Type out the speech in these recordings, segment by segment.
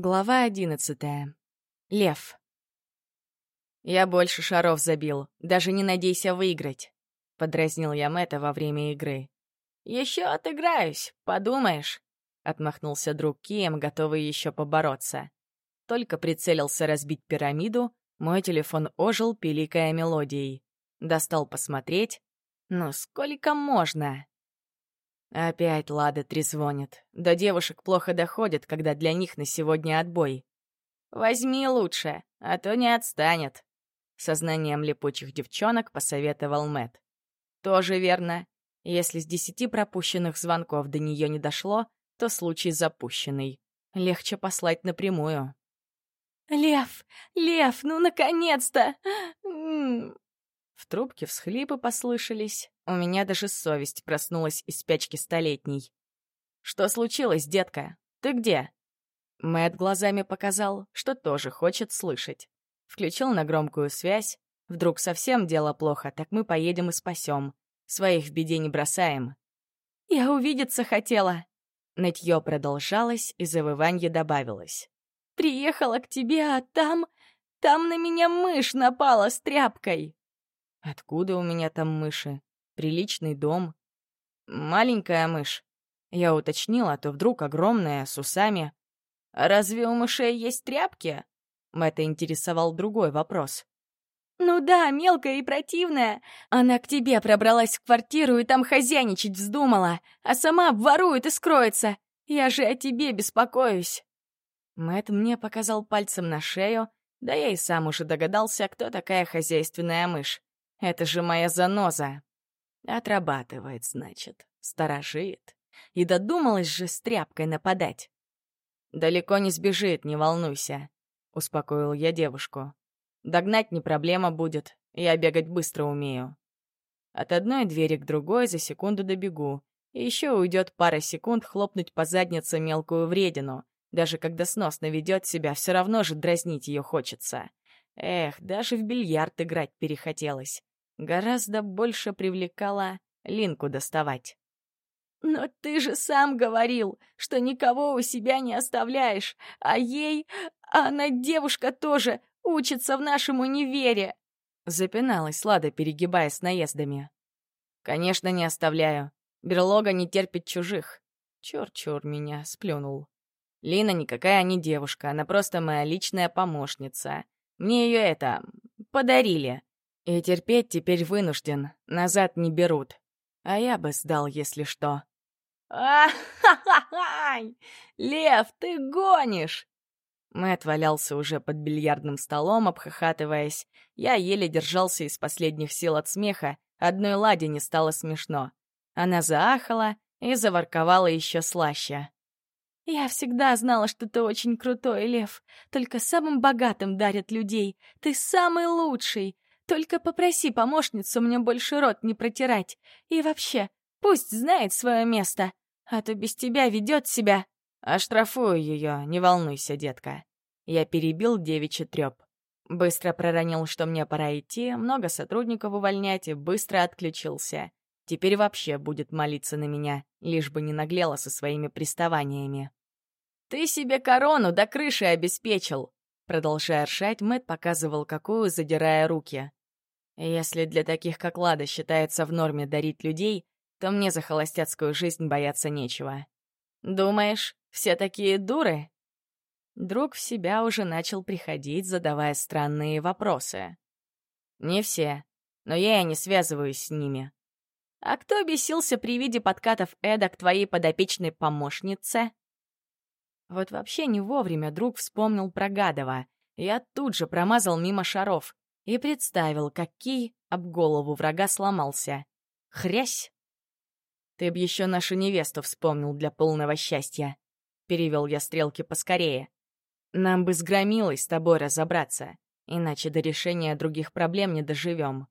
Глава одиннадцатая. Лев. «Я больше шаров забил, даже не надейся выиграть», — подразнил я Мэтта во время игры. «Еще отыграюсь, подумаешь», — отмахнулся друг Кием, готовый еще побороться. Только прицелился разбить пирамиду, мой телефон ожил, пиликая мелодией. Достал посмотреть. «Ну сколько можно?» Опять Лада трезвонит. До девушек плохо доходит, когда для них на сегодня отбой. «Возьми лучше, а то не отстанет», — сознанием липучих девчонок посоветовал Мэт. «Тоже верно. Если с десяти пропущенных звонков до нее не дошло, то случай запущенный. Легче послать напрямую». «Лев! Лев, ну наконец-то!» В трубке всхлипы послышались. У меня даже совесть проснулась из спячки столетней. «Что случилось, детка? Ты где?» Мэт глазами показал, что тоже хочет слышать. Включил на громкую связь. Вдруг совсем дело плохо, так мы поедем и спасем. Своих в беде не бросаем. «Я увидеться хотела!» Нытье продолжалось, и завыванье добавилось. «Приехала к тебе, а там... Там на меня мышь напала с тряпкой!» Откуда у меня там мыши? Приличный дом. Маленькая мышь. Я уточнила, а то вдруг огромная, с усами. А разве у мышей есть тряпки? Мэтта интересовал другой вопрос. «Ну да, мелкая и противная. Она к тебе пробралась в квартиру и там хозяйничать вздумала, а сама обворует и скроется. Я же о тебе беспокоюсь». Мэт мне показал пальцем на шею, да я и сам уже догадался, кто такая хозяйственная мышь. Это же моя заноза. Отрабатывает, значит, сторожит. И додумалась же с тряпкой нападать. «Далеко не сбежит, не волнуйся», — успокоил я девушку. «Догнать не проблема будет, я бегать быстро умею». От одной двери к другой за секунду добегу, и еще уйдет пара секунд хлопнуть по заднице мелкую вредину. Даже когда сносно ведет себя, все равно же дразнить ее хочется. Эх, даже в бильярд играть перехотелось гораздо больше привлекала Линку доставать. «Но ты же сам говорил, что никого у себя не оставляешь, а ей... Она девушка тоже, учится в нашем универе!» Запиналась Лада, перегибаясь наездами. «Конечно, не оставляю. Берлога не терпит чужих. Чур-чур меня сплюнул. Лина никакая не девушка, она просто моя личная помощница. Мне ее это... подарили. И терпеть теперь вынужден, назад не берут. А я бы сдал, если что. Лев, ты гонишь!» Мэт валялся уже под бильярдным столом, обхахатываясь. Я еле держался из последних сил от смеха, одной ладе не стало смешно. Она заахала и заворковала еще слаще. «Я всегда знала, что ты очень крутой, Лев. Только самым богатым дарят людей. Ты самый лучший. Только попроси помощницу мне больше рот не протирать. И вообще, пусть знает свое место, а то без тебя ведет себя. Оштрафую ее, не волнуйся, детка. Я перебил девичий треп. Быстро проронил, что мне пора идти, много сотрудников увольнять, и быстро отключился. Теперь вообще будет молиться на меня, лишь бы не наглела со своими приставаниями. «Ты себе корону до крыши обеспечил!» Продолжая ршать, Мэтт показывал, какую, задирая руки. Если для таких, как Лада, считается в норме дарить людей, то мне за холостяцкую жизнь бояться нечего. Думаешь, все такие дуры? Друг в себя уже начал приходить, задавая странные вопросы. Не все, но я и не связываюсь с ними. А кто бесился при виде подкатов Эда к твоей подопечной помощнице? Вот вообще не вовремя друг вспомнил про Гадова. Я тут же промазал мимо шаров и представил, какие об голову врага сломался. Хрясь! Ты б еще нашу невесту вспомнил для полного счастья. Перевел я стрелки поскорее. Нам бы с Громилой с тобой разобраться, иначе до решения других проблем не доживем.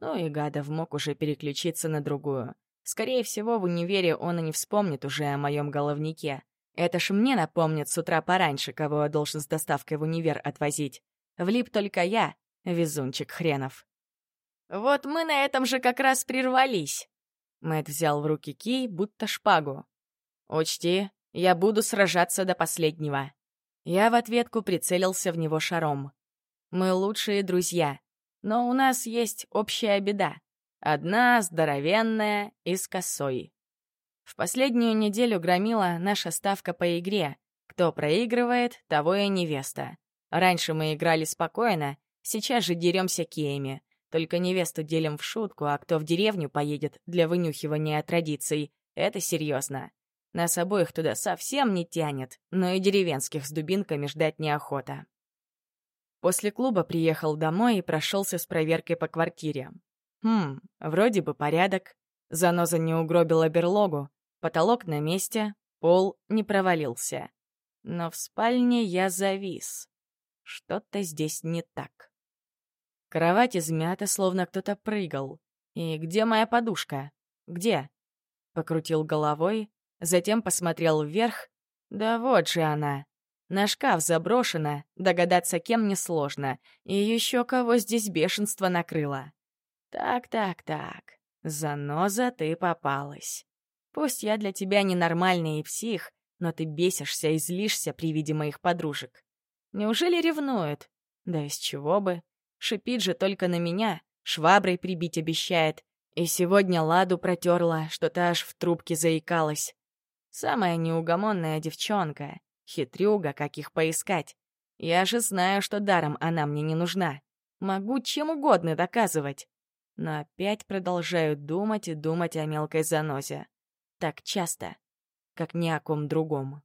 Ну и Гадов мог уже переключиться на другую. Скорее всего, в универе он и не вспомнит уже о моем головнике. Это ж мне напомнит с утра пораньше, кого я должен с доставкой в универ отвозить. Влип только я, Везунчик хренов. Вот мы на этом же как раз прервались. Мэт взял в руки кий, будто шпагу. Учти, я буду сражаться до последнего. Я в ответку прицелился в него шаром. Мы лучшие друзья, но у нас есть общая беда. Одна здоровенная и с косой. В последнюю неделю громила наша ставка по игре. Кто проигрывает, того и невеста. Раньше мы играли спокойно, сейчас же деремся кеями. Только невесту делим в шутку, а кто в деревню поедет для вынюхивания традиций, это серьезно. Нас обоих туда совсем не тянет, но и деревенских с дубинками ждать неохота. После клуба приехал домой и прошелся с проверкой по квартире. Хм, вроде бы порядок. Заноза не угробила берлогу, потолок на месте, пол не провалился. Но в спальне я завис. Что-то здесь не так. Кровать измята, словно кто-то прыгал. И где моя подушка? Где? Покрутил головой, затем посмотрел вверх. Да вот же она. На шкаф заброшена, догадаться кем несложно. И еще кого здесь бешенство накрыло. Так-так-так. Заноза, ты попалась. Пусть я для тебя ненормальный и псих, но ты бесишься и злишься при виде моих подружек. Неужели ревнует? Да из чего бы? Шипит же только на меня, шваброй прибить обещает. И сегодня ладу протерла, что-то аж в трубке заикалась. Самая неугомонная девчонка, хитрюга, как их поискать. Я же знаю, что даром она мне не нужна. Могу чем угодно доказывать. Но опять продолжаю думать и думать о мелкой занозе. Так часто, как ни о ком другом.